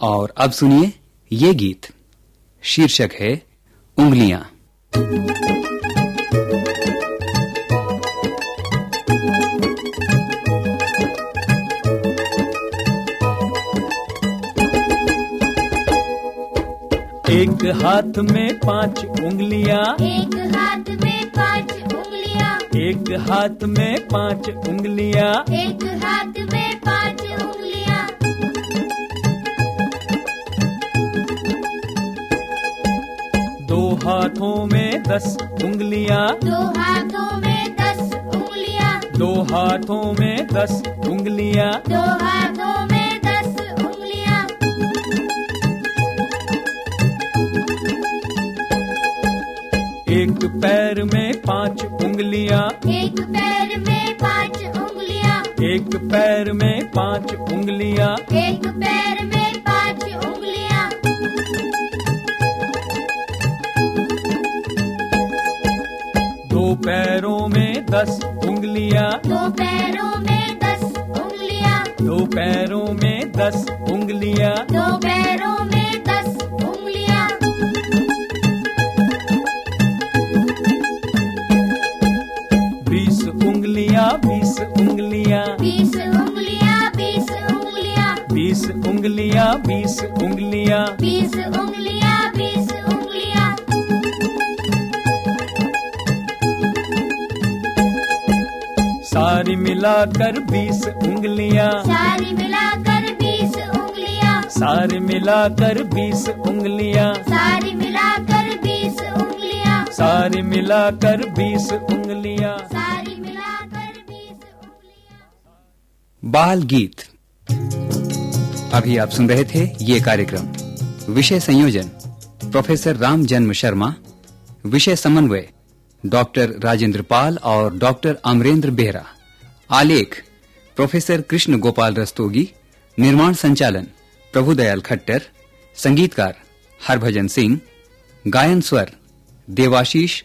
और अब सुनिए ये गीत। शीर्षक है उंगलियाँ। एक हाथ में पाँच उंगलियाँ। एक हाथ में पाँच उंगलियाँ। एक हाथ में पाँच उंगलियाँ। एक हाथ में हाथों में दस उंगलियाँ। दो हाथों में दस उंगलियाँ। दो हाथों में दस उंगलियाँ। दो हाथों में दस उंगलियाँ। एक पैर में पाँच उंगलियाँ। एक पैर में पाँच उंगलियाँ। एक पैर में पाँच उंगलियाँ। एक पैर में पाँच पैरों में दस उंगलियाँ। दो पैरों में दस उंगलियाँ। दो पैरों में दस उंगलियाँ। दो पैरों में दस उंगलियाँ। बीस उंगलियाँ बीस उंगलियाँ। बीस उंगलियाँ बीस उंगलियाँ। बीस उंगलियाँ बीस उंगलियाँ। बीस उंगलियाँ बीस सारी मिलाकर बीस उंगलियाँ। सारी मिलाकर बीस उंगलियाँ। सारी मिलाकर बीस उंगलियाँ। सारी मिलाकर बीस उंगलियाँ। सारी मिलाकर बीस उंगलियाँ। सारी मिलाकर बीस उंगलियाँ। बाल गीत। अभी आप सुन रहे थे ये कार्यक्रम। विषय संयोजन। प्रोफेसर राम जन्म शर्मा। विषय समन्वय। डॉक्टर राजेंद्र पाल और डॉक्टर अमरेंद्र बेहरा। आलेख, प्रोफेसर कृष्ण गोपाल रस्तोगी, निर्माण संचालन प्रभुदयाल खट्टर, संगीतकार हरभजन सिंह, गायन स्वर देवाशीष,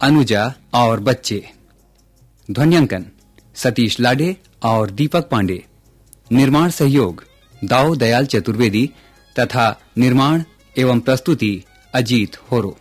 अनुजा और बच्चे। ध्वन्यांकन, सतीश लाडे और दीपक पांडे। निर्माण सहयोग, दाऊ दयाल चतुर्वेदी तथा निर्माण एवं प्रस्तुति अजीत होरो।